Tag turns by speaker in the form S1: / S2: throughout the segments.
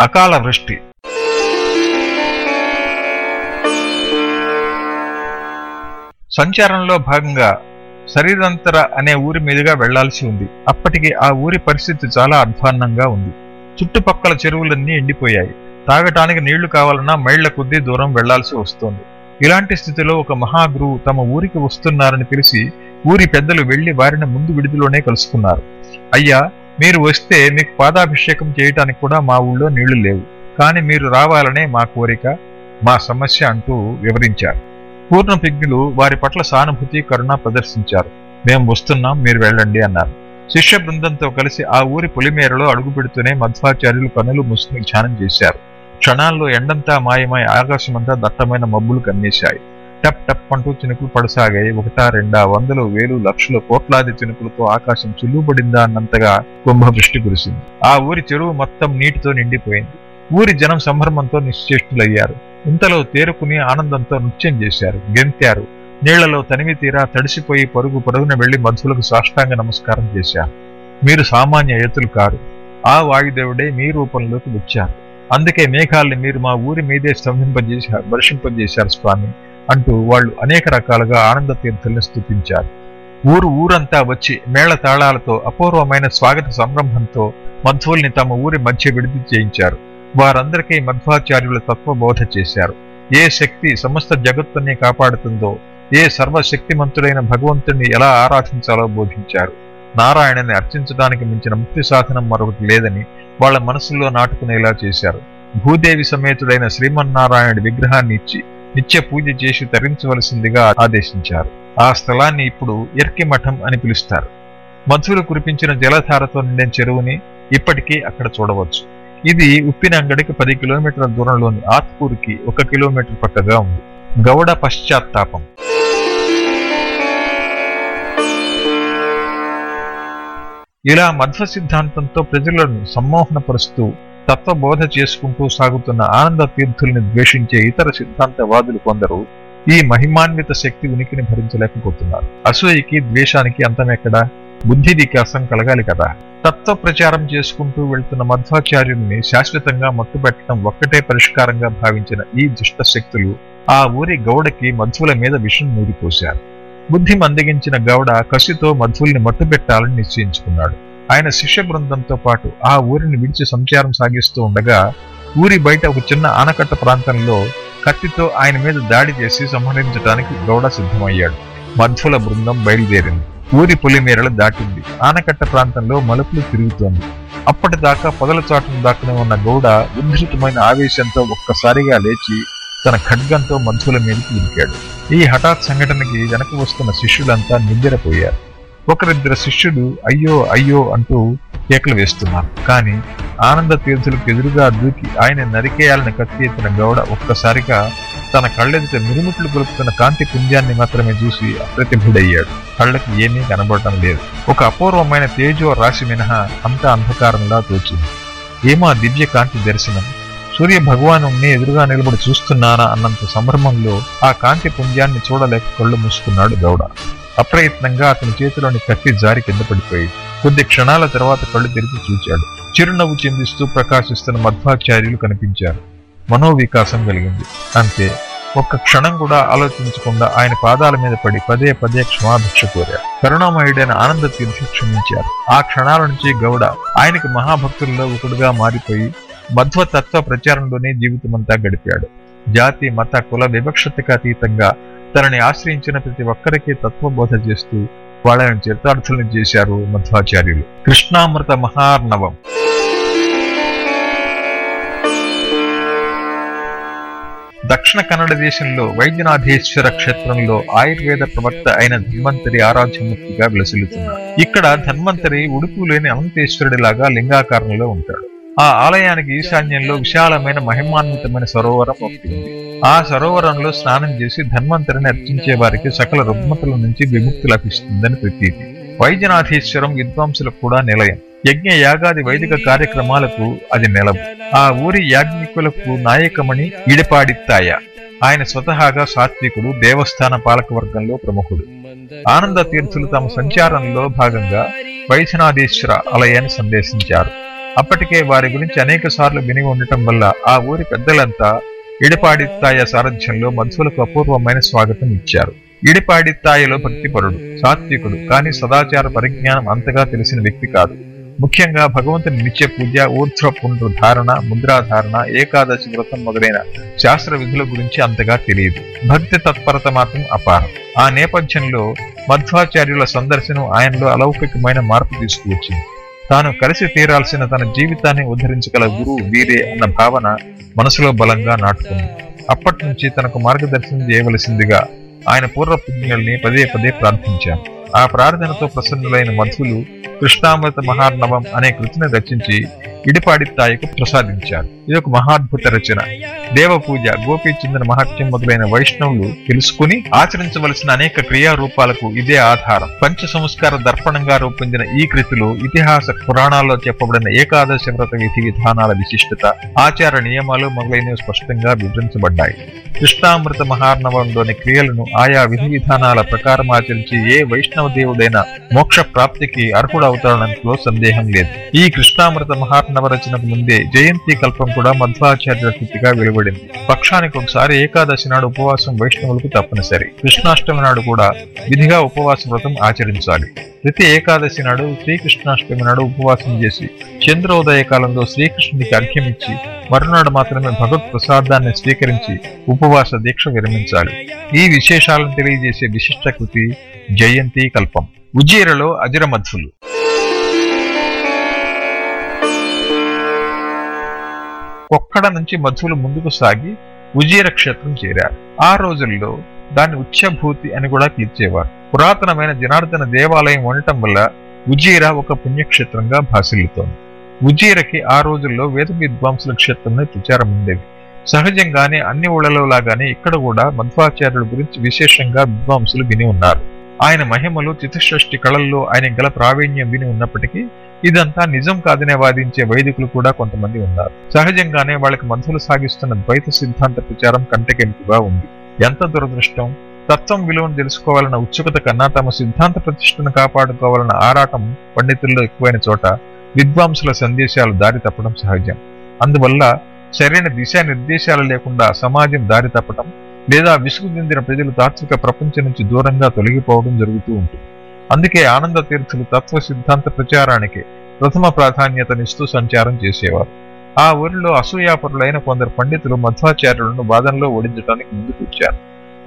S1: అకాల వృష్టి. సంచారంలో భాగంగా శరీరంతర అనే ఊరి మీదుగా వెళ్ళాల్సి ఉంది. అప్పటికి ఆ ఊరి పరిస్థితి చాలా అధ్వాన్నంగా ఉంది. చుట్టుపక్కల చెరువులన్నీ ఎండిపోయాయి. తాగటానికి నీళ్ళు కావాలన్నా మైళ్ళ కొద్దీ దూరం వెళ్ళాల్సి వస్తోంది. ఇలాంటి స్థితిలో ఒక మహాగురువు తమ ఊరికి వస్తున్నారని తెలిసి ఊరి పెద్దలు వెళ్ళి వారిని ముందు విడిదిలోనే కలుసుకున్నారు. అయ్యా మీరు వస్తే మీకు పాదాభిషేకం చేయటానికి కూడా మా ఊళ్ళో నీళ్ళు లేవు. కానీ మీరు రావాలనే మా కోరిక మా సమస్య అంటూ వివరించారు. పూర్ణ పిగ్గులు వారి పట్ల సానుభూతి కరుణ ప్రదర్శించారు. మేము వస్తున్నాం మీరు వెళ్ళండి అన్నారు. శిష్య బృందంతో కలిసి ఆ ఊరి పొలిమేరలో అడుగు పెడుతూనే మధ్వాచార్యులు కన్నులు మూసుకుని ధ్యానం చేశారు. క్షణాల్లో ఎండంతా మాయమై ఆకాశమంతా దట్టమైన మబ్బులు కన్నేశాయి. టప్ టప్ అంటూ చినుకులు పడసాగాయి. ఒకటా రెండా వందలు వేలు లక్షలు కోట్లాది చినుకులతో ఆకాశం చిల్లుబడిందా అన్నంతగా కుంభవృష్టి కురిసింది. ఆ ఊరి చెరువు మొత్తం నీటితో నిండిపోయింది. ఊరి జనం సంభ్రమంతో నిశ్చేష్టులయ్యారు. ఇంతలో తేరుకుని ఆనందంతో నృత్యం చేశారు. గెంతారు నీళ్ళలో తనివి తీరా తడిసిపోయి పరుగు పరుగున వెళ్ళి మధులకు సాష్టాంగ నమస్కారం చేశారు. మీరు సామాన్య ఏతులు కారు. ఆ వాయుదేవుడే మీ రూపంలోకి వచ్చారు. అందుకే మేఘాల్ని మీరు మా ఊరి మీదే స్తంభింపజేశారు వర్షింపజేశారు స్వామి. అంటూ వాళ్ళు అనేక రకాలుగా ఆనంద తీర్థుల్ని స్థుతించారు ఊరు ఊరంతా వచ్చి మేళ తాళాలతో అపూర్వమైన స్వాగత సంరంభంతో మధ్వుల్ని తమ ఊరి మధ్య విడిది చేయించారు. వారందరికీ మధ్వాచార్యుల తత్వబోధ చేశారు. ఏ శక్తి సమస్త జగత్తుని కాపాడుతుందో ఏ సర్వశక్తిమంతుడైన భగవంతుణ్ణి ఎలా ఆరాధించాలో బోధించారు. నారాయణని అర్చించడానికి మించిన ముక్తి సాధనం మరొకటి లేదని వాళ్ళ మనసుల్లో నాటుకునేలా చేశారు. భూదేవి సమేతుడైన శ్రీమన్నారాయణుడి విగ్రహాన్ని ఇచ్చి నిత్య పూజ చేసి తరించవలసిందిగా ఆదేశించారు. ఆ స్థలాన్ని ఇప్పుడు ఎర్కి మఠం అని పిలుస్తారు. మధులు కురిపించిన జలధారతో నిండిన చెరువుని ఇప్పటికీ అక్కడ చూడవచ్చు. ఇది ఉప్పినంగడికి పది కిలోమీటర్ల దూరంలోని ఆత్కూరుకి ఒక కిలోమీటర్ పక్కగా ఉంది. గౌడ పశ్చాత్తాపం. ఇలా మధ్వ సిద్ధాంతంతో ప్రజలను సమ్మోహనపరుస్తూ తత్వబోధ చేసుకుంటూ సాగుతున్న ఆనంద తీర్థుల్ని ద్వేషించే ఇతర సిద్ధాంతవాదులు కొందరు ఈ మహిమాన్విత శక్తి ఉనికిని భరించలేకపోతున్నారు. అసూయకి ద్వేషానికి అంతమెక్కడా బుద్ధి వికాసం కలగాలి కదా. తత్వ ప్రచారం చేసుకుంటూ వెళ్తున్న మధ్వాచార్యుల్ని శాశ్వతంగా మట్టుపెట్టడం ఒక్కటే పరిష్కారంగా భావించిన ఈ దుష్ట శక్తులు ఆ ఊరి గౌడకి మధ్వుల మీద విషం నూరిపోశారు. బుద్ధి మందగించిన గౌడ కసితో మధ్వుల్ని మట్టుబెట్టాలని నిశ్చయించుకున్నాడు. ఆయన శిష్య బృందంతో పాటు ఆ ఊరిని విడిచి సంచారం సాగిస్తూ ఉండగా ఊరి బయట ఒక చిన్న ఆనకట్ట ప్రాంతంలో కత్తితో ఆయన మీద దాడి చేసి సంహరించడానికి గౌడ సిద్ధమయ్యాడు. మధ్యుల బృందం బయలుదేరింది. ఊరి పొలిమేరలు దాటింది. ఆనకట్ట ప్రాంతంలో మలుపులు తిరుగుతోంది. అప్పటిదాకా పొదల చాటును దాక్కుని ఉన్న గౌడ ఉద్ధృతమైన ఆవేశంతో ఒక్కసారిగా లేచి తన ఖడ్గంతో మధ్యుల మీదకి ఉరికాడు ఈ హఠాత్ సంఘటనకి వెనక వస్తున్న శిష్యులంతా నిద్రపోయారు. ఒకరిద్దరు శిష్యుడు అయ్యో అయ్యో అంటూ కేకలు వేస్తున్నారు. కానీ ఆనంద తీర్థులకు ఎదురుగా దూకి ఆయన నరికేయాలని కత్తి ఎత్తిన గౌడ ఒక్కసారిగా తన కళ్ళెదుట మిరుమిట్లు గొలుపుతున్న కాంతి పుంజాన్ని మాత్రమే చూసి అప్రతిభుడయ్యాడు. కళ్ళకి ఏమీ కనబడటం లేదు. ఒక అపూర్వమైన తేజో రాశి మినహా అంతా అంధకారంలా తోచింది. ఏమో దివ్య కాంతి దర్శనం. సూర్య భగవాను ఎదురుగా నిలబడి చూస్తున్నానా అన్నంత సంభ్రమంలో ఆ కాంతి పుంజాన్ని చూడలేక కళ్ళు మూసుకున్నాడు గౌడ. అప్రయత్నంగా అతని చేతిలోని కత్తి జారి కింద పడిపోయి కొద్ది క్షణాల తర్వాత కళ్ళు తెరిచి చూచాడు. చిరునవ్వు చెందిస్తూ ప్రకాశిస్తున్న మధ్వాచార్యులు కనిపించారు. మనోవికాసం కలిగింది. అంతే ఒక్క క్షణం కూడా ఆలోచించకుండా ఆయన పాదాల మీద పడి పదే పదే క్షమాభిక్ష కోరారు. కరుణామయుడైన ఆనంద తీర్థి క్షమించారు. ఆ క్షణాల నుంచి గౌడ ఆయనకి మహాభక్తుల్లో ఒకడుగా మారిపోయి మధ్వ తత్వ ప్రచారంలోనే జీవితమంతా గడిపాడు. జాతి మత కుల వివక్షతకు అతీతంగా తనని ఆశ్రయించిన ప్రతి ఒక్కరికి తత్వబోధ చేస్తూ వాళ్ళని చరితార్థులను చేశారు మధ్వాచార్యులు. కృష్ణామృత మహార్ణవం. దక్షిణ కన్నడ దేశంలో వైద్యనాథేశ్వర క్షేత్రంలో ఆయుర్వేద ప్రవక్త అయిన ధన్వంతరి ఆరాధ్యమూర్తిగా విలసిల్లుతున్నాడు ఇక్కడ ధన్వంతరి ఉడుపు లేని అనంతేశ్వరుడిలాగా లింగాకారంలో ఉంటాడు. ఆ ఆలయానికి ఈశాన్యంలో విశాలమైన మహిమాన్వితమైన సరోవరం ఒకటి. ఉంది ఆ సరోవరంలో స్నానం చేసి ధన్వంతరిని అర్చించే వారికి సకల రుగ్మతుల నుంచి విముక్తి లభిస్తుందని ప్రతీతి. వైద్యనాథేశ్వరం విద్వాంసులకు కూడా నిలయం. యజ్ఞ యాగాది వైదిక కార్యక్రమాలకు అది నిలవు ఆ ఊరి యాజ్ఞికులకు నాయకమణి ఇడిపాడిత్తాయ. ఆయన స్వతహాగా సాత్వికుడు దేవస్థాన పాలక వర్గంలో ప్రముఖుడు. ఆనంద తీర్థులు తమ సంచారంలో భాగంగా వైద్యనాథేశ్వర ఆలయాన్ని సందర్శించారు. అప్పటికే వారి గురించి అనేక సార్లు విని ఉండటం వల్ల ఆ ఊరి పెద్దలంతా ఇడిపాడిత్తాయ సారథ్యంలో మధువులకు అపూర్వమైన స్వాగతం ఇచ్చారు. ఇడిపాడిత్తాయలో భక్తిపరుడు సాత్వికుడు కానీ సదాచార పరిజ్ఞానం అంతగా తెలిసిన వ్యక్తి కాదు. ముఖ్యంగా భగవంతుని నిత్య పూజ ఊర్ధ్వ పుండ్రు ధారణ ముద్రాధారణ ఏకాదశి వ్రతం మొదలైన శాస్త్ర విధుల గురించి అంతగా తెలియదు. భక్తి తత్పరత మాత్రం అపారం. ఆ నేపథ్యంలో మధ్వాచార్యుల సందర్శనం ఆయనలో అలౌకికమైన మార్పు తీసుకువచ్చింది. తాను కలిసి తీరాల్సిన తన జీవితాన్ని ఉద్ధరించగల గురువు వీరే అన్న భావన మనసులో బలంగా నాటుకుంది. అప్పటి నుంచి తనకు మార్గదర్శనం చేయవలసిందిగా ఆయన పూర్వపుణ్యుల్ని పదే పదే ప్రార్థించాను ఆ ప్రార్థనతో ప్రసన్నులైన మధులు కృష్ణామృత మహార్ణవం అనే కృతిని రచించి ఇడిపాడి తాయకు ప్రసాదించారు. ఇది ఒక మహాద్భుత రచన. దేవ పూజ గోపీ చెందిన మహత్యం మొదలైన వైష్ణవులు తెలుసుకుని ఆచరించవలసిన అనేక క్రియారూపాలకు ఇదే ఆధారం. పంచ సంస్కార దర్పణంగా రూపొందిన ఈ కృతిలో ఇతిహాస పురాణాల్లో చెప్పబడిన ఏకాదశి వ్రత విధి విధానాల విశిష్టత ఆచార నియమాలు మొదలైనవి స్పష్టంగా వివరించబడ్డాయి. కృష్ణామృత మహార్ణవంలోని క్రియలను ఆయా విధి విధానాల ప్రకారం ఆచరించి ఏ వైష్ణవ దేవుడైన మోక్ష ప్రాప్తికి అర్హుడవుతాడనంలో సందేహం లేదు. ఈ కృష్ణామృత మహార్ణవ రచనకు ముందే జయంతి కల్పం కూడా మధ్వాచార్య కృతిగా వెలువడింది. పక్షానికి ఒకసారి ఏకాదశి నాడు ఉపవాసం వైష్ణవులకు తప్పనిసరి. కృష్ణాష్టమి నాడు కూడా విధిగా ఉపవాస వ్రతం ఆచరించాలి. ప్రతి ఏకాదశి నాడు శ్రీకృష్ణాష్టమి నాడు ఉపవాసం చేసి చంద్రోదయ కాలంలో శ్రీకృష్ణునికి అర్ఘ్యం ఇచ్చి మరునాడు మాత్రమే భగవత్ ప్రసాదాన్ని స్వీకరించి ఉపవాస దీక్ష విరమించాలి. ఈ విశేషాలను తెలియజేసే విశిష్ట కృతి జయంతి కల్పం. ఉజ్జీరలో అజరమధ్వులు కొక్కడ నుంచి మధువులు ముందుకు సాగి ఉజీర క్షేత్రం చేరారు. ఆ రోజుల్లో దాన్ని ఉచ్చభూతి అని కూడా పిలిచేవారు. పురాతనమైన జనార్దన దేవాలయం ఉండటం వల్ల ఉజీర ఒక పుణ్యక్షేత్రంగా భాసిల్లుతోంది. ఉజీరకి ఆ రోజుల్లో వేద విద్వాంసుల క్షేత్రమే ప్రచారం ఉండేది. సహజంగానే అన్ని ఊళ్ళలో లాగానే ఇక్కడ కూడా మధ్వాచార్యుల గురించి విశేషంగా విద్వాంసులు విని ఉన్నారు. ఆయన మహిమలు చతుషష్టి కళల్లో ఆయన గల ప్రావీణ్యం విని ఉన్నప్పటికీ ఇదంతా నిజం కాదనే వాదించే వైదికులు కూడా కొంతమంది ఉన్నారు. సహజంగానే వాళ్ళకి మనసులు సాగిస్తున్న ద్వైత సిద్ధాంత ప్రచారం కంటకెంపుగా ఉంది. ఎంత దురదృష్టం? తత్వం విలువను తెలుసుకోవాలన్న ఉత్సుకత కన్నా తమ సిద్ధాంత ప్రతిష్టను కాపాడుకోవాలన్న ఆరాటం పండితుల్లో ఎక్కువైన చోట విద్వాంసుల సందేశాలు దారి తప్పడం సహజం. అందువల్ల సరైన దిశా నిర్దేశాలు లేకుండా సమాజం దారి తప్పటం లేదా విసుగు చెందిన ప్రజలు తాత్విక ప్రపంచం నుంచి దూరంగా తొలగిపోవడం జరుగుతూ ఉంటుంది. అందుకే ఆనంద తీర్థులు తత్వ సిద్ధాంత ప్రచారానికి ప్రథమ ప్రాధాన్యతనిస్తూ సంచారం చేసేవారు. ఆ ఊరిలో అసూయాపరులైన కొందరు పండితులు మధ్వాచార్యులను వాదనలో ఓడించడానికి ముందుకు వచ్చారు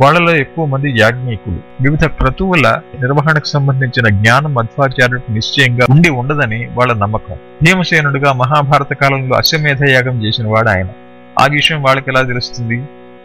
S1: వాళ్ళలో ఎక్కువ మంది యాజ్ఞికులు. వివిధ క్రతువుల నిర్వహణకు సంబంధించిన జ్ఞానం మధ్వాచార్యుడికి నిశ్చయంగా ఉండి ఉండదని వాళ్ళ నమ్మకం. భీమసేనుడిగా మహాభారత కాలంలో అశ్వమేధ యాగం చేసిన వాడు ఆయన. ఆ విషయం వాళ్ళకి ఎలా తెలుస్తుంది?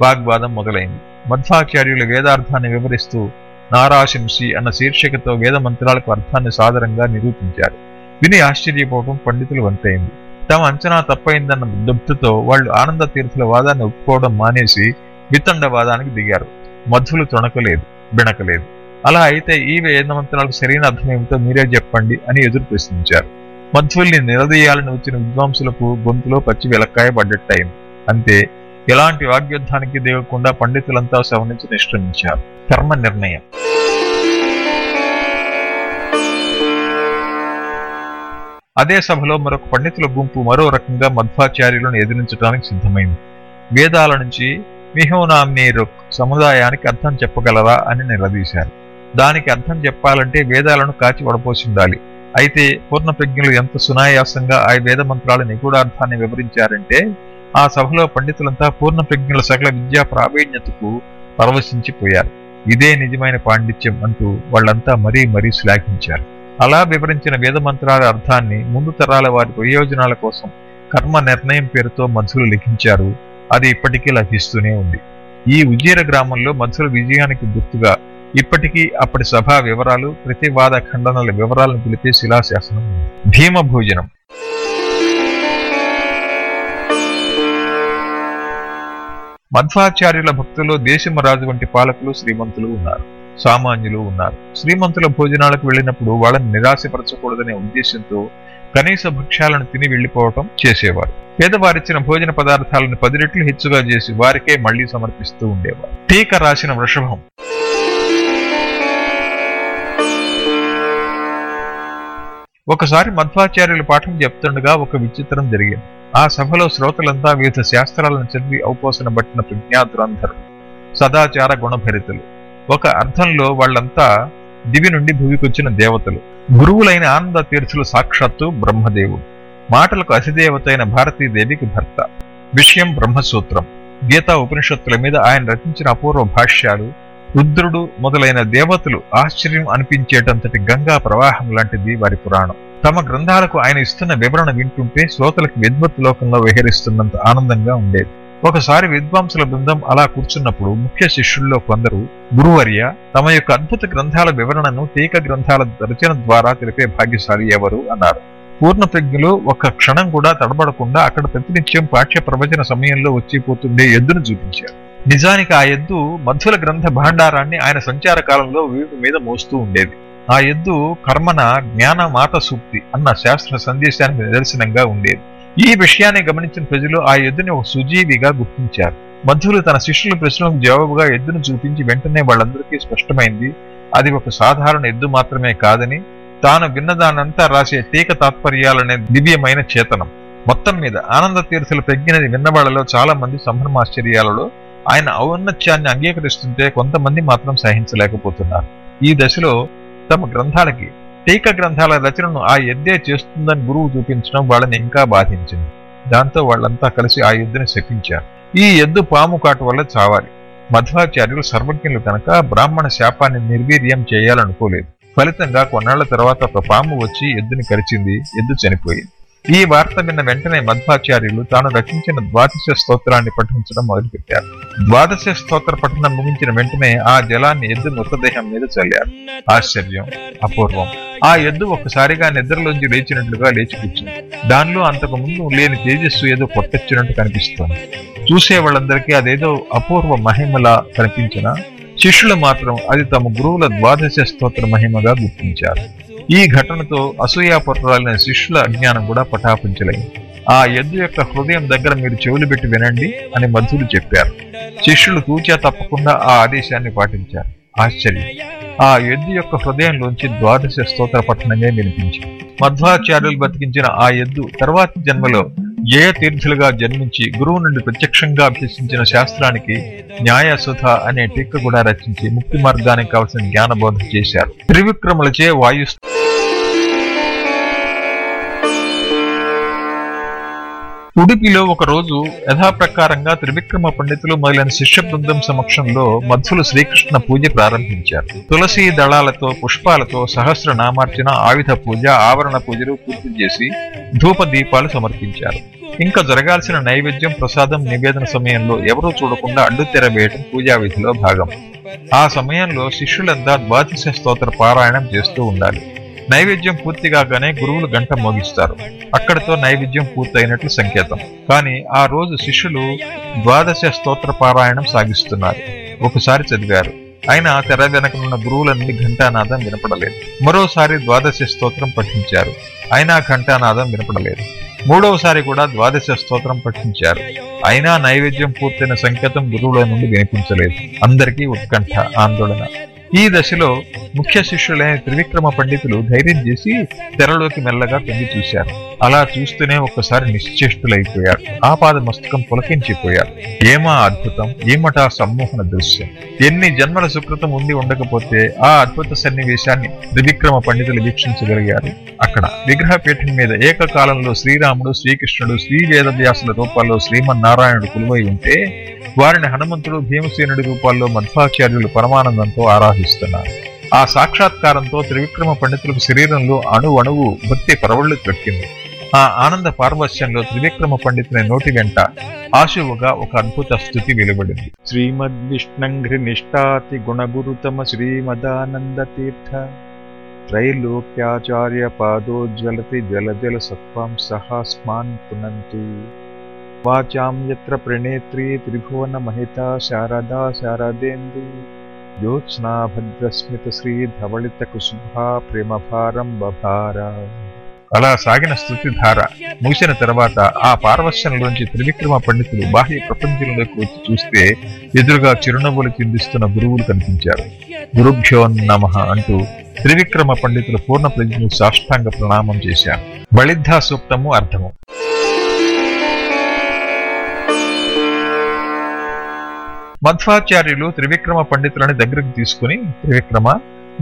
S1: వాగ్వాదం మొదలైంది. మధ్వాచార్యుల వేదార్థాన్ని వివరిస్తూ నారాశంసి అన్న శీర్షికతో వేద మంత్రాలకు అర్థాన్ని సాదరంగా నిరూపించారు. విని ఆశ్చర్యపోవడం పండితులు వంతైంది. తమ అంచనా తప్పైందన్న దుగ్ధతో వాళ్ళు ఆనంద తీర్థుల వాదాన్ని ఒప్పుకోవడం మానేసి వితండ వాదానికి దిగారు. మధులు తొణకలేదు బిణకలేదు. అలా అయితే ఈ వేద మంత్రాలకు సరైన అర్థమేమిటో మీరే చెప్పండి అని ఎదురు ప్రశ్నించారు. మధ్వుల్ని నిలదీయాలని వచ్చిన విద్వాంసులకు గొంతులో పచ్చి వెలక్కాయ పడ్డట్టయింది. అంతే ఎలాంటి వాగ్యుద్ధానికి దిగకుండా పండితులంతా సవరించి నిష్క్రమించారు. కర్మ నిర్ణయం. అదే సభలో మరొక పండితుల గుంపు మరో రకంగా మధ్వాచార్యులను ఎదిరించడానికి సిద్ధమైంది. వేదాల నుంచి మిహోనామ్నేరు రుక్ సముదాయానికి అర్థం చెప్పగలరా అని నిలదీశారు. దానికి అర్థం చెప్పాలంటే వేదాలను కాచి వడపోసిండాలి. అయితే పూర్ణ ప్రజ్ఞులు ఎంత సునాయాసంగా ఆ వేద మంత్రాల నిగూఢార్థాన్ని వివరించారంటే ఆ సభలో పండితులంతా పూర్ణ ప్రజ్ఞుల సకల విద్యా ప్రావీణ్యతకు పరవశించిపోయారు. ఇదే నిజమైన పాండిత్యం అంటూ వాళ్ళంతా మరీ మరీ శ్లాఘించారు. అలా వివరించిన వేద మంత్రాల అర్థాన్ని ముందు తరాల వారి ప్రయోజనాల కోసం కర్మ నిర్ణయం పేరుతో మధ్యలు లిఖించారు. అది ఇప్పటికీ లభిస్తూనే ఉంది. ఈ ఉజ్జీర గ్రామంలో మధ్యుల విజయానికి గుర్తుగా ఇప్పటికీ అప్పటి సభా వివరాలు ప్రతివాద ఖండనల వివరాలను తెలిపే శిలాశాసనం భీమభోజనం. మధ్వాచార్యుల భక్తులు దేశమరాజు వంటి పాలకులు శ్రీమంతులు ఉన్నారు. సామాన్యులు ఉన్నారు. శ్రీమంతుల భోజనాలకు వెళ్ళినప్పుడు వాళ్ళని నిరాశపరచకూడదనే ఉద్దేశంతో కనీస భక్ష్యాలను తిని వెళ్ళిపోవటం చేసేవారు. పేదవారిచ్చిన భోజన పదార్థాలను పది రెట్లు హెచ్చుగా చేసి వారికే మళ్ళీ సమర్పిస్తూ ఉండేవారు. టీక రాసిన వృషభం. ఒకసారి మధ్వాచార్యులు పాఠం చెప్తుండగా ఒక విచిత్రం జరిగింది. ఆ సభలో శ్రోతలంతా వివిధ శాస్త్రాలను చదివి ఔపోసన పట్టిన ప్రజ్ఞాతులందరూ సదాచార గుణభరితులు. ఒక అర్థంలో వాళ్ళంతా దివి నుండి భూమికొచ్చిన దేవతలు. గురువులైన ఆనంద తీర్థులు సాక్షాత్తు బ్రహ్మదేవుడు. మాటలకు అసిదేవత అయిన భారతీదేవికి భర్త. విషయం బ్రహ్మసూత్రం. గీతా ఉపనిషత్తుల మీద ఆయన రచించిన అపూర్వ భాష్యాలు రుద్రుడు మొదలైన దేవతలు ఆశ్చర్యం అనిపించేటంతటి గంగా ప్రవాహం లాంటిది వారి పురాణం. తమ గ్రంథాలకు ఆయన ఇస్తున్న వివరణ వింటుంటే శ్రోతలకు విద్వత్ లోకంలో విహరిస్తున్నంత ఆనందంగా ఉండేది. ఒకసారి విద్వాంసుల బృందం అలా కూర్చున్నప్పుడు ముఖ్య శిష్యుల్లో కొందరు గురువర్య తమ యొక్క అద్భుత గ్రంథాల వివరణను టీక గ్రంథాల రచన ద్వారా తెలిపే భాగ్యశాలి ఎవరు? అన్నారు. పూర్ణ ప్రజ్ఞులు ఒక్క క్షణం కూడా తడబడకుండా అక్కడ ప్రతినిత్యం పాఠ్య ప్రవచన సమయంలో వచ్చిపోతుండే ఎద్దును చూపించారు. నిజానికి ఆ ఎద్దు మధ్యుల గ్రంథ భాండారాన్ని ఆయన సంచార కాలంలో వీపు మీద మోస్తూ ఉండేది. ఆ ఎద్దు కర్మన జ్ఞాన మాత సూక్తి అన్న శాస్త్ర సందేశానికి నిదర్శనంగా ఉండేది. ఈ విషయాన్ని గమనించిన ప్రజలు ఆ ఎద్దుని ఒక సుజీవిగా గుర్తించారు. మధ్యులు తన శిష్యుల ప్రశ్నలకు జవాబుగా ఎద్దును చూపించి వెంటనే వాళ్ళందరికీ స్పష్టమైంది అది ఒక సాధారణ ఎద్దు మాత్రమే కాదని తాను విన్నదానంతా రాసే టీక తాత్పర్యాలనే దివ్యమైన చేతనం. మొత్తం మీద ఆనంద తీర్థుల పెగ్గినది విన్నవాళ్ళలో చాలా మంది సంభ్రమాశ్చర్యాలలో ఆయన ఔన్నత్యాన్ని అంగీకరిస్తుంటే కొంతమంది మాత్రం సహించలేకపోతున్నారు. ఈ దశలో తమ గ్రంథాలకి టీక గ్రంథాల రచనను ఆ ఎద్దే చేస్తుందని గురువు చూపించడం వాళ్ళని ఇంకా బాధించింది. దాంతో వాళ్ళంతా కలిసి ఆ ఎద్దుని శపించారు. ఈ ఎద్దు పాము కాటు వల్ల చావాలి. మధ్వాచార్యులు సర్వజ్ఞులు కనుక బ్రాహ్మణ శాపాన్ని నిర్వీర్యం చేయాలనుకోలేదు. ఫలితంగా కొన్నాళ్ళ తర్వాత ఒక పాము వచ్చి ఎద్దుని కరిచింది ఎద్దు చనిపోయింది ఈ వార్త విన్న వెంటనే మధ్వాచార్యులు తాను రచించిన ద్వాదశ స్తోత్రాన్ని పఠించడం మొదలుపెట్టారు. ద్వాదశ స్తోత్ర పఠనం ముగించిన వెంటనే ఆ జలాన్ని ఎద్దు మృతదేహం మీద చల్లారు. ఆశ్చర్యం అపూర్వం. ఆ ఎద్దు ఒక్కసారిగా నిద్రలోంచి లేచినట్లుగా లేచి కూర్చుంది. దానిలో అంతకు ముందు లేని తేజస్సు ఏదో కొట్టొచ్చినట్టు కనిపిస్తోంది. చూసే వాళ్ళందరికీ అదేదో అపూర్వ మహిమలా కనిపించిన శిష్యులు మాత్రం అది తమ గురువుల ద్వాదశ స్తోత్ర మహిమగా గుర్తించారు. ఈ ఘటనతో అసూయాపరురాలైన శిష్యుల అజ్ఞానం కూడా పటాపించలేదు. ఆ ఎద్దు యొక్క హృదయం దగ్గర మీరు చెవులు పెట్టి వినండి అని మధులు చెప్పారు. శిష్యులు తూచా తప్పకుండా ఆ ఆదేశాన్ని పాటించారు. ఆశ్చర్యం. ఆ ఎద్దు యొక్క హృదయంలోంచి ద్వాదశ స్తోత్ర పట్టణమే వినిపించింది. మధ్వాచార్యులు బతికించిన ఆ ఎద్దు తర్వాతి జన్మలో ఏ తీర్థులుగా జన్మించి గురువు నుండి ప్రత్యక్షంగా అభ్యసించిన శాస్త్రానికి న్యాయసుధ అనే టీక కూడా రచించి ముక్తి మార్గానికి కావలసిన జ్ఞానబోధ చేశారు. త్రివిక్రములచే వాయు ఉడిపిలో ఒక రోజు యథాప్రకారంగా త్రివిక్రమ పండితులు మొదలైన శిష్య బృందం సమక్షంలో మధ్సులు శ్రీకృష్ణ పూజ ప్రారంభించారు. తులసి దళాలతో పుష్పాలతో సహస్ర నామార్చన ఆయుధ పూజ ఆవరణ పూజలు పూర్తి చేసి ధూప దీపాలు సమర్పించారు. ఇంకా జరగాల్సిన నైవేద్యం ప్రసాదం నివేదన సమయంలో ఎవరూ చూడకుండా అడ్డుతెర వేయటం పూజా విధిలో భాగం. ఆ సమయంలో శిష్యులంతా ద్వాదశ స్తోత్ర పారాయణం చేస్తూ ఉండాలి. నైవేద్యం పూర్తి కాగానే గురువులు గంట మోగిస్తారు. అక్కడితో నైవేద్యం పూర్తయినట్లు సంకేతం. కానీ ఆ రోజు శిష్యులు ద్వాదశ స్తోత్ర పారాయణం సాగిస్తున్నారు. ఒకసారి చదివారు. అయినా తెర వెనకనున్న గురువుల నుండి ఘంటానాదం వినపడలేదు. మరోసారి ద్వాదశ స్తోత్రం పఠించారు. అయినా ఘంటానాదం వినపడలేదు. మూడవసారి కూడా ద్వాదశ స్తోత్రం పఠించారు. అయినా నైవేద్యం పూర్తయిన సంకేతం గురువుల నుండి వినిపించలేదు. అందరికీ ఉత్కంఠ ఆందోళన. ఈ దశలో ముఖ్య శిష్యులైన త్రివిక్రమ పండితులు ధైర్యం చేసి తెరలోకి మెల్లగా తొంగి చూశారు. అలా చూస్తూనే ఒక్కసారి నిశ్చేష్టులైపోయారు. ఆపాద మస్తకం పులకించిపోయారు. ఏమా అద్భుతం ఏమటా సమ్మోహన దృశ్యం? ఎన్ని జన్మల సుకృతం ఉండి ఉండకపోతే ఆ అద్భుత సన్నివేశాన్ని త్రివిక్రమ పండితులు వీక్షించగలిగారు? అక్కడ విగ్రహపీఠం మీద ఏకకాలంలో శ్రీరాముడు శ్రీకృష్ణుడు శ్రీ వేదవ్యాసుల రూపాల్లో శ్రీమన్నారాయణుడు కొలువై ఉంటే వారిని హనుమంతుడు భీమసేనుడి రూపాల్లో మధ్వాచార్యులు పరమానందంతో ప్రార్థిస్తున్నాను ఆ సాక్షాత్కారంతో త్రివిక్రమ పండితులకు శరీరంలో అణు అణువు భక్తి పరవళ్ళు పెట్టింది ఆ ఆనంద పార్వశ్యంలో త్రివిక్రమ పండితుని నోటి వెంట ఆశువుగా ఒక అద్భుత స్థుతి వెలువడింది. శ్రీమద్ విష్ణంఘ్రి నిష్ఠాతి గుణగురుతమ శ్రీమదానంద తీర్థ త్రైలోక్యాచార్య పాదోజ్వలతి జల జల సత్వాం సహాస్మాన్ పునంతు. వాచాం యత్ర ప్రణేత్రీ త్రిభువన మహిత శారదా శారదేందు. జ్యోత్స్నా శ్రీ ధవళిత కుశుభా ప్రేమభారం బభార అలా సాగిన స్థుతిధార ముగిసిన తర్వాత ఆ పారవశ్యంలోంచి త్రివిక్రమ పండితులు బాహ్య ప్రపంచంలోకి వచ్చి చూస్తే ఎదురుగా చిరునవ్వులు చిందిస్తున్న గురువులు కనిపించారు. గురుభ్యో నమ అంటూ త్రివిక్రమ పండితులు పూర్ణ ప్రజ్ఞు సాష్టాంగ ప్రణామం చేశారు. బళిద్ధా సూక్తము అర్థము. మధ్వాచార్యులు త్రివిక్రమ పండితులని దగ్గరకు తీసుకుని త్రివిక్రమ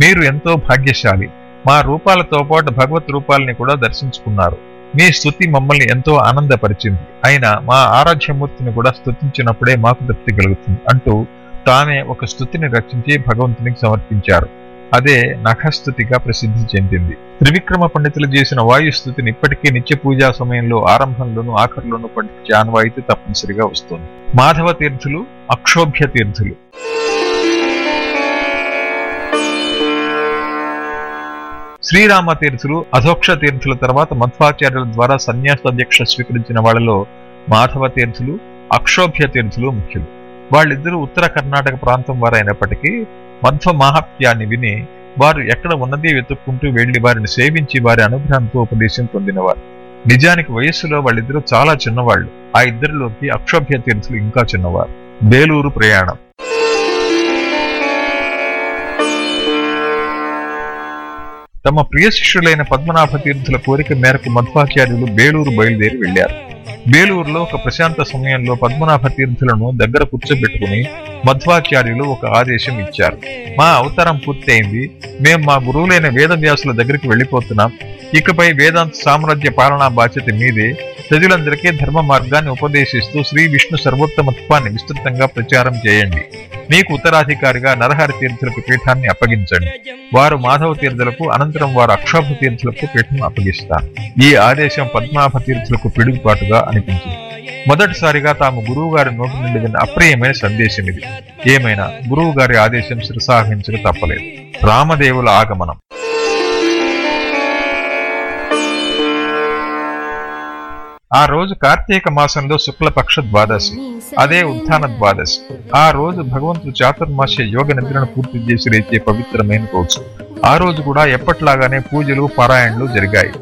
S1: మీరు ఎంతో భాగ్యశాలి. మా రూపాలతో పాటు భగవత్ రూపాలని కూడా దర్శించుకున్నారు. మీ స్థుతి మమ్మల్ని ఎంతో ఆనందపరిచింది. అయినా మా ఆరాధ్యమూర్తిని కూడా స్థుతించినప్పుడే మాకు తృప్తి కలుగుతుంది అంటూ తామే ఒక స్థుతిని రచించి భగవంతునికి సమర్పించారు. అదే నఖస్థుతిగా ప్రసిద్ధి చెందింది. త్రివిక్రమ పండితులు చేసిన వాయుస్థుతిని ఇప్పటికీ నిత్య పూజా సమయంలో ఆరంభంలోనూ ఆఖరిలోనూ పండించే ఆన్వాయితీ తప్పనిసరిగా వస్తుంది. మాధవ తీర్థులు అక్షోభ్య తీర్థులు. శ్రీరామ తీర్థులు అధోక్ష తీర్థుల తర్వాత మధ్వాచార్యుల ద్వారా సన్యాస దీక్ష స్వీకరించిన వాళ్ళలో మాధవ తీర్థులు అక్షోభ్య తీర్థులు ముఖ్యులు. వాళ్ళిద్దరూ ఉత్తర కర్ణాటక ప్రాంతం వారైనప్పటికీ మధ్వ మాహత్యాన్ని విని వారు ఎక్కడ ఉన్నది వెతుక్కుంటూ వెళ్ళి వారిని సేవించి వారి అనుగ్రహంతో ఉపదేశం పొందినవారు. నిజానికి వయస్సులో వాళ్ళిద్దరూ చాలా చిన్నవాళ్ళు. ఆ ఇద్దరిలోకి అక్షోభ్య తీర్థులు ఇంకా చిన్నవారు. బేలూరు ప్రయాణం. తమ ప్రియ శిష్యులైన పద్మనాభ తీర్థుల కోరిక మేరకు మధ్వాచార్యులు బేలూరు బయలుదేరి వెళ్ళారు బేలూరులో ఒక ప్రశాంత సమయంలో పద్మనాభ తీర్థులను దగ్గర కూర్చోబెట్టుకుని మధ్వాచార్యులు ఒక ఆదేశం ఇచ్చారు. మా అవతారం పూర్తయింది. మేము మా గురువులైన వేదవ్యాసుల దగ్గరికి వెళ్ళిపోతున్నాం. ఇకపై వేదాంత సామ్రాజ్య పాలనా బాధ్యత మీదే. ప్రజలందరికీ ధర్మ మార్గాన్ని ఉపదేశిస్తూ శ్రీ విష్ణు సర్వోత్తమత్వాన్ని విస్తృతంగా ప్రచారం చేయండి. మీకు ఉత్తరాధికారిగా నరహరి తీర్థులకు పీఠాన్ని అప్పగించండి. వారు మాధవ తీర్థులకు అనంతరం వారు అక్షోభ తీర్థులకు పీఠం అప్పగిస్తారు. ఈ ఆదేశం పద్మాభ తీర్థులకు పిడుగుపాటుగా అనిపించింది. మొదటిసారిగా తాము గురువు గారి నోటి నుండి విన్న అప్రియమైన సందేశం ఇది. ఏమైనా? గురువు గారి ఆదేశం శిరసాహించక తప్పలేదు. రామదేవుల ఆగమనం. ఆ రోజు కార్తీక మాసంలో శుక్లపక్ష ద్వాదశి. అదే ఉత్థాన ద్వాదశి. ఆ రోజు భగవంతుడు చాతుర్మాస్య యోగ నిద్రను పూర్తి చేసి లేచే పవిత్రమైన రోజు. ఆ రోజు కూడా ఎప్పట్లాగానే పూజలు పారాయణలు జరిగాయి.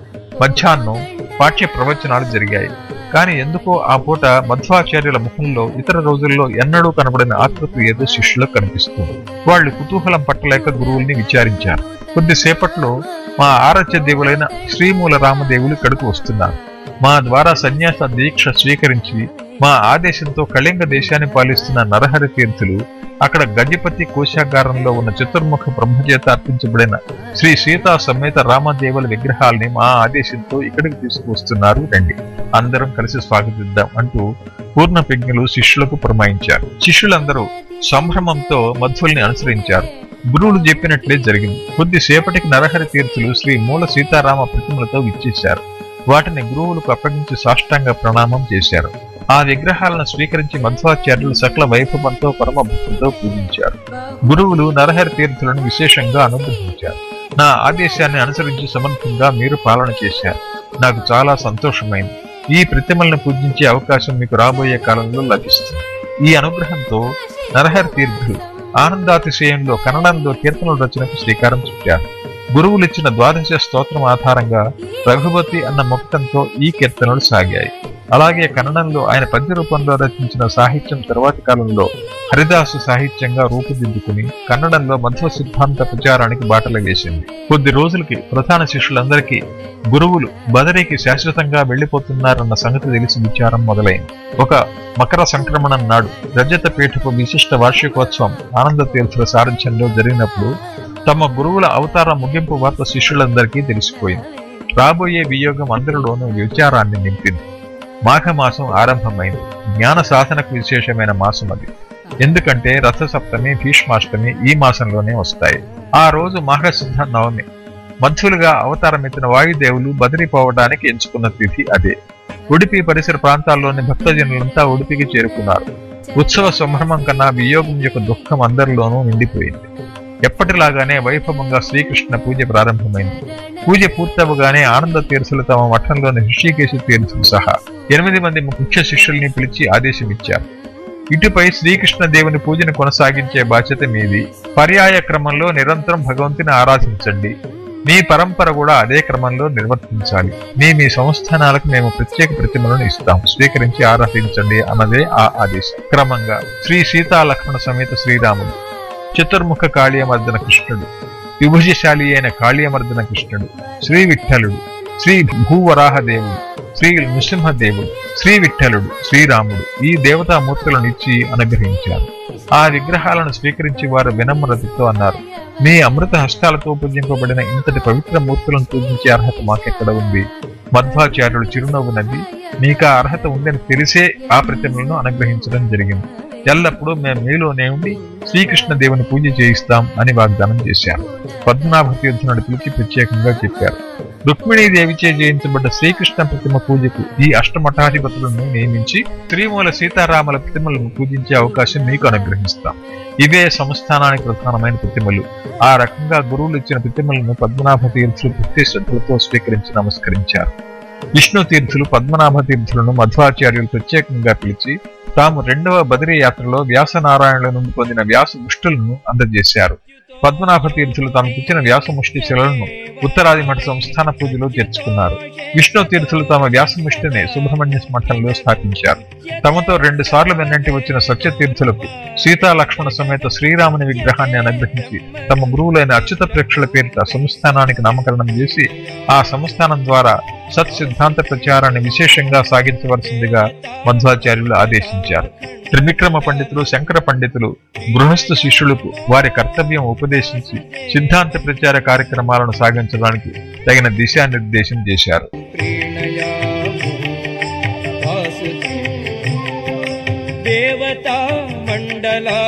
S1: మధ్యాహ్నం పాఠ్య ప్రవచనాలు జరిగాయి. కానీ ఎందుకో ఆ పూట మధ్వాచార్యుల ముఖంలో ఇతర రోజుల్లో ఎన్నడూ కనబడిన ఆతృత ఏదో శిష్యులకు కనిపిస్తుంది వాళ్ళు కుతూహలం పట్టలేక గురువుల్ని విచారించారు. కొద్దిసేపట్లో మా ఆరాధ్య దేవులైన శ్రీమూల రామదేవులు ఇక్కడికి వస్తున్నారు. మా ద్వారా సన్యాస దీక్ష స్వీకరించి మా ఆదేశంతో కళింగ దేశాన్ని పాలిస్తున్న నరహరి తీర్థులు అక్కడ గజపతి కోశాగారంలో ఉన్న చతుర్ముఖ బ్రహ్మచేత అర్పించబడిన శ్రీ సీతా సమేత రామదేవుల విగ్రహాల్ని మా ఆదేశంతో ఇక్కడికి తీసుకువస్తున్నారు. రండి అందరం కలిసి స్వాగతిద్దాం అంటూ పూర్ణ శిష్యులకు పురమాయించారు. శిష్యులందరూ సంభ్రమంతో మధ్వుల్ని అనుసరించారు. గురువులు చెప్పినట్లే జరిగింది. కొద్దిసేపటికి నరహరి తీర్థులు శ్రీ మూల సీతారామ ప్రతిమలతో విచ్చేశారు. వాటిని గురువులకు అప్పగించి సాష్టాంగ ప్రణామం చేశారు. ఆ విగ్రహాలను స్వీకరించి మధ్వాచార్యులు సకల వైభవంతో పరమ పూజించారు. గురువులు నరహరి తీర్థులను విశేషంగా అనుగ్రహించారు. నా ఆదేశాన్ని అనుసరించి సమర్థంగా మీరు పాలన చేశారు. నాకు చాలా సంతోషమైంది. ఈ ప్రతిమలను పూజించే అవకాశం మీకు రాబోయే కాలంలో లభిస్తుంది. ఈ అనుగ్రహంతో నరహరి తీర్థులు ఆనందాతిశయంలో కన్నడంలో కీర్తనల రచనకు శ్రీకారం చుట్టారు. గురువులిచ్చిన ద్వాదశ స్తోత్రం ఆధారంగా రఘుపతి అన్న మొత్తంతో ఈ కీర్తనలు సాగాయి. అలాగే కన్నడంలో ఆయన పద్య రూపంలో రచించిన సాహిత్యం తర్వాతి కాలంలో హరిదాసు సాహిత్యంగా రూపుదిద్దుకుని కన్నడంలో మధ్వ సిద్ధాంత ప్రచారానికి బాటలు వేసింది. కొద్ది రోజులకి ప్రధాన శిష్యులందరికీ గురువులు బదరికి శాశ్వతంగా వెళ్ళిపోతున్నారన్న సంగతి తెలిసి విచారం మొదలైంది. ఒక మకర సంక్రమణం నాడు రజత పీఠపు విశిష్ట వార్షికోత్సవం ఆనంద తీర్థుల సారథ్యంలో జరిగినప్పుడు తమ గురువుల అవతార ముగింపు వార్త శిష్యులందరికీ తెలిసిపోయింది. రాబోయే వియోగం అందరిలోనూ విచారాన్ని నింపింది. మాఘమాసం ఆరంభమైంది. జ్ఞాన సాధనకు విశేషమైన మాసం అది. ఎందుకంటే రథసప్తమి భీష్మాష్టమి ఈ మాసంలోనే వస్తాయి. ఆ రోజు మాఘశుద్ధ నవమి. మధ్యులుగా అవతారమెత్తిన వాయుదేవులు బదిలిపోవడానికి ఎంచుకున్న తిథి అదే. ఉడిపి పరిసర ప్రాంతాల్లోని భక్తజనులంతా ఉడిపికి చేరుకున్నారు. ఉత్సవ సంభ్రమం కన్నా వియోగం యొక్క దుఃఖం అందరిలోనూ నిండిపోయింది. ఎప్పటిలాగానే వైభవంగా శ్రీకృష్ణ పూజ ప్రారంభమైంది. పూజ పూర్తవగానే ఆనంద తీర్థులు తమ మఠంలోని హృషికేశ తీర్థులు సహా ఎనిమిది మంది ముఖ్య శిష్యుల్ని పిలిచి ఆదేశమిచ్చారు. ఇటుపై శ్రీకృష్ణ దేవుని పూజను కొనసాగించే బాధ్యత మీది. పర్యాయ క్రమంలో నిరంతరం భగవంతుని ఆరాధించండి. మీ పరంపర కూడా అదే క్రమంలో నిర్వర్తించాలి. మీ మీ సంస్థానాలకు మేము ప్రత్యేక ప్రతిమలను ఇస్తాం. స్వీకరించి ఆరాధించండి అన్నదే ఆ ఆదేశం. క్రమంగా శ్రీ సీతా లక్ష్మణ సమేత శ్రీరాముడు చతుర్ముఖ కాళీయమర్దన కృష్ణుడు విభుజశాలి అయిన కాళీయమర్దన కృష్ణుడు శ్రీ విఠలుడు శ్రీ భూవరాహదేవుడు శ్రీ నృసింహదేవుడు శ్రీ విఠలుడు శ్రీరాముడు ఈ దేవతామూర్తులను ఇచ్చి అనుగ్రహించారు. ఆ విగ్రహాలను స్వీకరించి వారు వినమ్రతతో అన్నారు మీ అమృత హస్తాలతో పూజింపబడిన ఇంతటి పవిత్ర మూర్తులను పూజించే అర్హత మాకెక్కడ ఉంది? మధ్వాచార్యుడు చిరునవ్వు నవ్వి మీకు ఆ అర్హత ఉందని తెలిసే ఆ ప్రతిమలను అనుగ్రహించడం జరిగింది. ఎల్లప్పుడూ మేము మీలోనే ఉండి శ్రీకృష్ణ దేవుని పూజ చేయిస్తాం అని వాగ్దానం చేశారు. పద్మనాభ తీర్థునుడు పిలిచి ప్రత్యేకంగా చెప్పారు. రుక్మిణీదేవిచే జయించబడ్డ శ్రీకృష్ణ ప్రతిమ పూజకు ఈ అష్టమఠాధిపతులను నియమించి శ్రీమూల సీతారాముల ప్రతిమలను పూజించే అవకాశం మీకు అనుగ్రహిస్తాం. ఇవే సంస్థానానికి ప్రధానమైన ప్రతిమలు. ఆ రకంగా గురువులు ఇచ్చిన ప్రతిమలను పద్మనాభ తీర్థులు భక్తి శ్రద్ధలతో స్వీకరించి నమస్కరించారు. విష్ణు తీర్థులు పద్మనాభ తీర్థులను మధ్వాచార్యులు ప్రత్యేకంగా పిలిచి తాము రెండవ బదిరీ యాత్రలో వ్యాసనారాయణుల నుండి పొందిన వ్యాస ముష్టులను అందజేశారు. పద్మనాభ తీర్థులు తమకిచ్చిన వ్యాసముష్టి శిలలను ఉత్తరాది మఠ సంస్థాన పూజలో చేర్చుకున్నారు. విష్ణు తీర్థులు తమ వ్యాసముష్టిని సుబ్రహ్మణ్య మఠంలో స్థాపించారు. తమతో రెండు సార్లు వెన్నంటి వచ్చిన సత్యతీర్థులకు సీతా లక్ష్మణ సమేత శ్రీరాముని విగ్రహాన్ని అనుగ్రహించి తమ గురువులైన అచ్యుత ప్రేక్షల పేరిట సంస్థానానికి నామకరణం చేసి ఆ సంస్థానం ద్వారా సత్ సిద్ధాంత ప్రచారాన్ని విశేషంగా సాగించవలసిందిగా మధ్వాచార్యులు ఆదేశించారు. త్రివిక్రమ పండితులు శంకర పండితులు గృహస్థ శిష్యులకు వారి కర్తవ్యం ఉపదేశించి సిద్ధాంత ప్రచార కార్యక్రమాలను సాగించడానికి తగిన దిశానిర్దేశం చేశారు.
S2: దేవతా మండలా